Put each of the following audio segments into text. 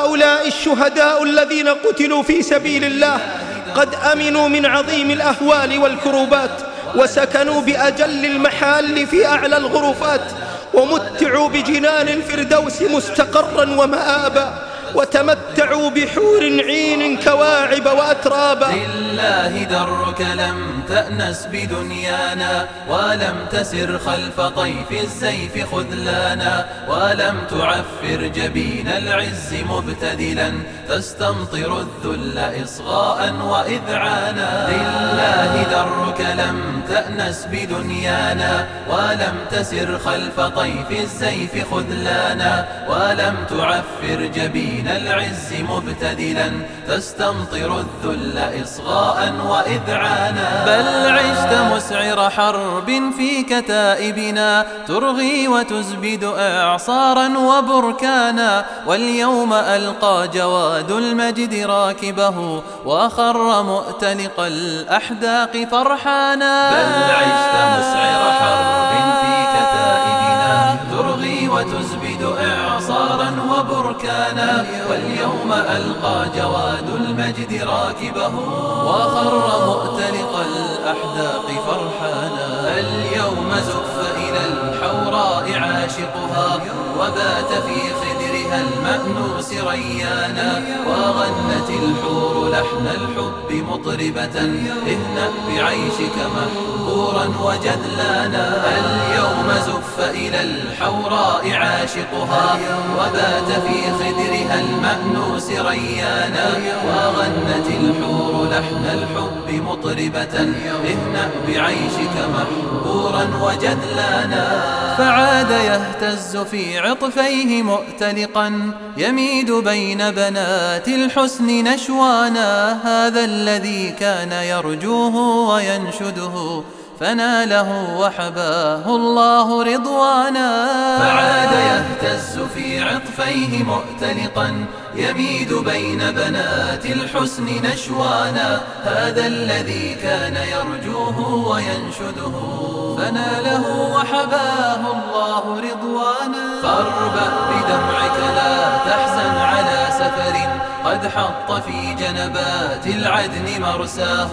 هؤلاء الشهداء الذين قتلوا في سبيل الله قد أمنوا من عظيم الأهوال والكروبات وسكنوا بأجل المحال في أعلى الغرفات ومتعوا بجنان الفردوس مستقرا ومآبا وتمتعوا بحور عين كواعب وأترابا. لله درك لم تأنس بدنيانا ولم تسر خلف طيف الزيف خذلانا ولم تعفر جبين العز مبتذلا تستمطر الذل إصغاء وإذعانا. لله درك لم تأنس بدنيانا ولم تسر خلف طيف الزيف خذلانا ولم تعفر جبين العز مبتدلا تستمطر الذل إصغاء وإذعانا بل عشت مسعر حرب في كتائبنا ترغي وتزبد إعصارا وبركانا واليوم ألقى جواد المجد راكبه وخر مؤتلق الأحداق فرحانا. بل عشت مسعر حرب في كتائبنا. ترغي وتزبد إعصارا وبركانا. واليوم ألقى جواد المجد راكبه. وخر مؤتلق الأحداق فرحانا. اليوم زف إلى الحوراء عاشقها. وبات في خدرها المأنوس ريانا وغنت الحور لحن الحب مطربة. اهنأ بعيشك محبورا وجذلانا اليوم زف إلى الحوراء عاشقها. وبات في خدرها المأنوس ريانا وغنت الحور لحن الحب مطربة. اهنأ بعيشك محبورا وجذلانا فعاد يهتز في عطفيه مؤتلقا يميد بين بنات الحسن نشوانا هذا الذي كان يرجوه وينشده فناله وحباه الله رضوانا. فعاد يهتز في عطفيه مؤتلقا يميد بين بنات الحسن نشوانا. هذا الذي كان يرجوه وينشده. فناله وحباه الله رضوانا. فاربأ قد حط في جنبات العدن مرساه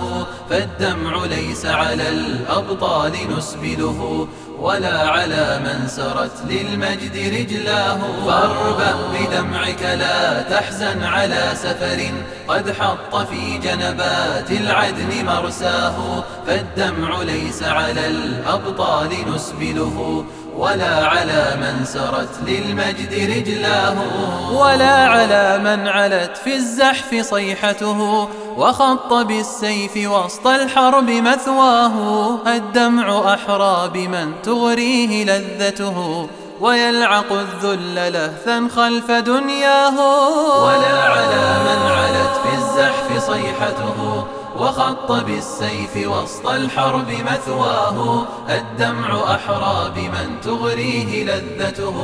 فالدمع ليس على الأبطال نسبله ولا على من سرت للمجد رجلاه. فاربأ بدمعك لا تحزن على سفر قد حط في جنبات العدن مرساه فالدمع ليس على الأبطال نسبله. ولا على من سرت للمجد رجلاه. ولا على من علت في الزحف صيحته وخط بالسيف وسط الحرب مثواه. الدمع أحرى بمن تغريه لذته ويلعق الذل لهثا خلف دنياه. ولا على من علت في الزحف صيحته وخط بالسيف وسط الحرب مثواه الدمع أحرى بمن تغريه لذته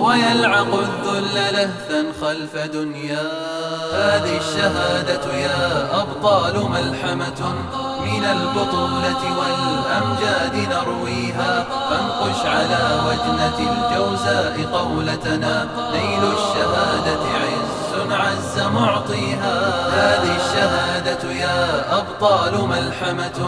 ويلعق الذل لهثا خلف دنياه. هذه الشهادة يا أبطال ملحمة من البطولة والأمجاد نرويها. فانقش على وجنة الجوزاء قولتنا نيل الشهادة عز عز معطيها. يا أبطال ملحمة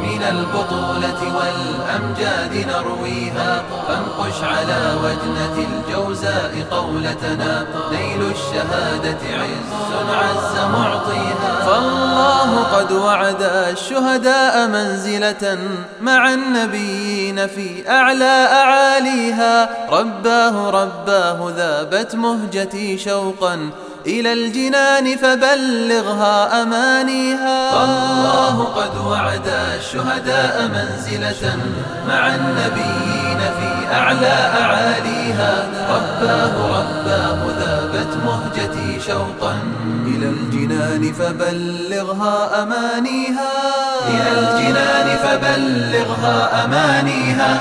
من البطولة والأمجاد نرويها. فانقش على وجنة الجوزاء قولتنا. نيل الشهادة عز عز معطيها. فالله قد وعد الشهداء منزلة مع النبيين في أعلى أعاليها. رباه رباه ذابت مهجتي شوقا. إلى الجنان فبلغها أمانيها. فالله قد وعد الشهداء منزلة مع النبيين في أعلى أعاليها. رباه رباه ذابت مهجتي شوقا. إلى الجنان فبلغها أمانيها. إلى الجنان فبلغها أمانيها.